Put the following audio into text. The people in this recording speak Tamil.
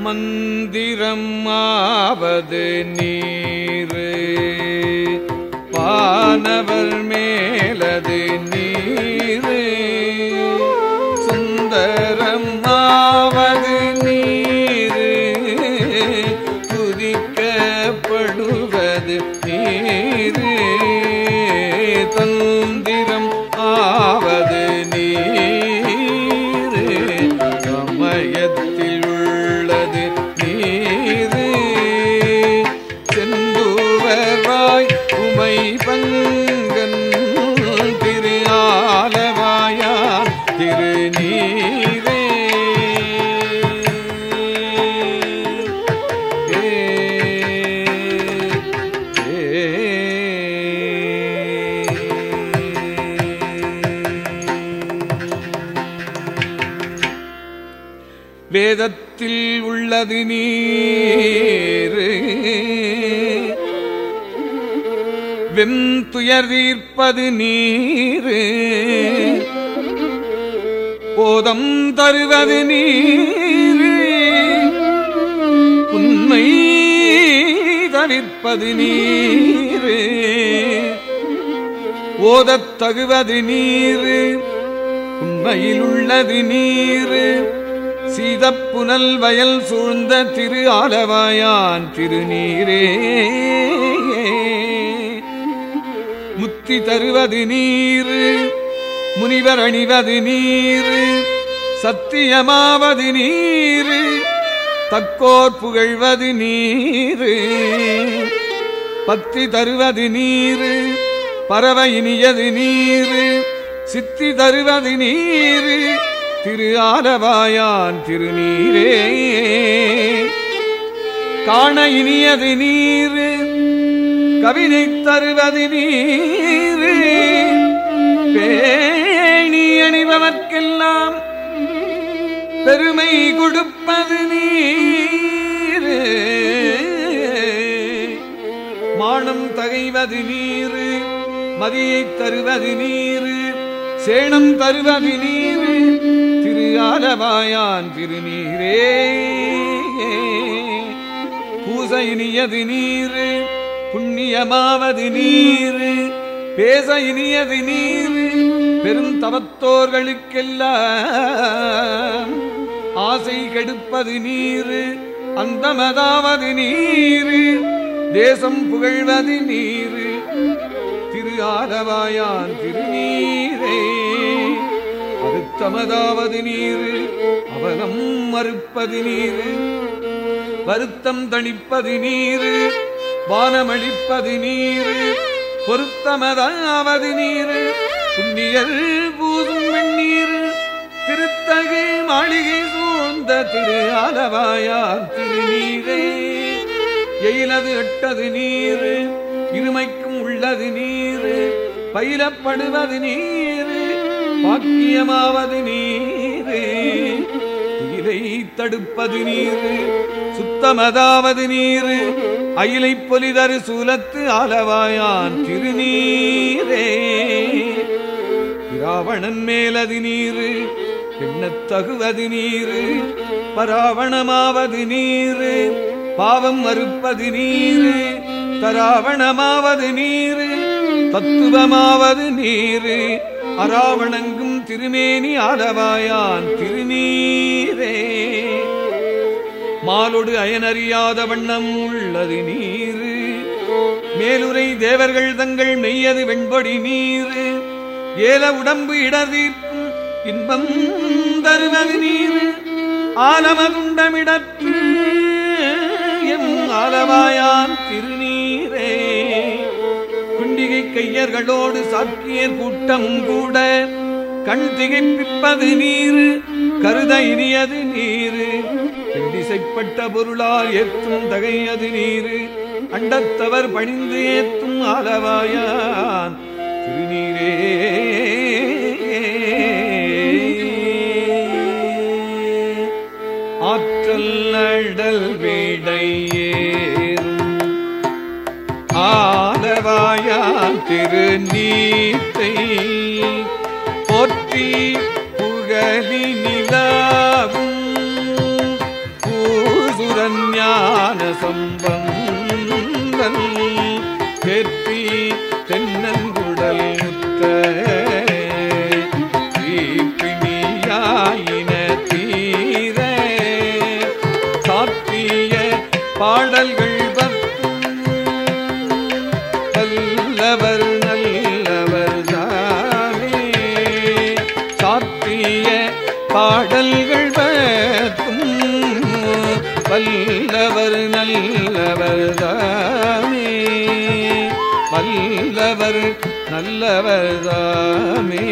மந்திரம் ஆவது நீரு. வானவர் மேலது நீர். சுந்தரம் பங்கன் திரு திருநீரே. வேதத்தில் உள்ளது நீர். வெம் நீரு. போதம் தருவது நீர். உண்மை தவிர்ப்பது நீர். ஓதத் தகுவது நீர். உண்மையில் உள்ளது நீர். சீதப்புனல் வயல் சூழ்ந்த திரு ஆலவாயான் திருநீரே. முத்தி தருவது நீர். முனிவர் அணிவது நீர். சத்தியமாவது நீர். தக்கோர் புகழ்வது நீர். பத்தி தருவது நீர். பறவ இனியது நீர். சித்தி தருவது நீர். திரு ஆலவாயான் திருநீரே. காண இனியது நீர். கவிதை தருவது நீர். பேணி அணிபவர்க்கெல்லாம் பெருமை கொடுப்பது நீர். மானம் தகைவது நீர் மதியை தருவது நீர் சேணம் தருவது நீர். திரு ஆலவாயான் திருநீரே. பூசை இனியது நீர். புண்ணியமாவது நீர் பேச இனியது நீர் பெருந்தவத்தோர்களுக்கெல்லாம் ஆசை கெடுப்பது நீர் அந்தமதாவது நீர் தேசம் புகழ்வது நீர். திரு ஆதவாயான் திருநீரே அறுத்தமதாவது நீர் அவலம் மறுப்பது நீர் வருத்தம் தணிப்பது நீர். வானமளிப்பது நீர் பொருத்தமதாவது நீர். புண்ணியல் பூதும் வெண்ணீர் திருத்தகு மாளிகை சூழ்ந்த திரு அளவாயார் திருநீரே. எயிலது எட்டது நீர் இருமைக்கும் உள்ளது நீர் பயிலப்படுவது நீர் பாக்கியமாவது நீர். அயிலை தடுப்பது நீர். சுத்தமதாவது நீர். அயிலை பொலிதரு சூலத்து அளவாயான் திருநீரே. ராவணன் மேலது நீர். எண்ணத்தகுவது நீர். பராவணமாவது நீர். பாவம் மறுப்பது நீர். தராவணமாவது நீர். தத்துவமாவது நீர். அராவணங்கும் திருமேனி ஆலவாயான் திருநீரே. மாலொடு அயனறியாத வண்ணம் உள்ளது நீர். மேலுரை தேவர்கள் தங்கள் மெய்யது வெண்பொடி நீர். ஏல உடம்பு இடதீர்க்கும் இன்பம் தருவது நீர். ஆலமதுண்டமிடற்று எம் ஆலவாயான் திருநீரே. குண்டிகை கையர்களோடு சாக்கியர் கூட்டம் கூட கண் திகைப்பிப்பது நீர் கருத இனியது நீர். திசைப்பட்ட பொருளால் ஏற்றும் தகையது நீர். அண்டத்தவர் பணிந்து ஏற்றும் அளவாயான் திருநீரே. ஆற்றல் அடல் விடையேறும் ஆலவாயான் திருநீத்தை போற்றி புகழி நிலாவும். பூச சம்பந்தன் கேற்பி தென்னங்குடல் முத்த தீப்பினியாயின தீர. சாத்திய பாடல்கள் பாடல்கள் பத்தும் வல்லவர் நல்லவர் தாமே. வல்லவர் நல்லவர் தாமே.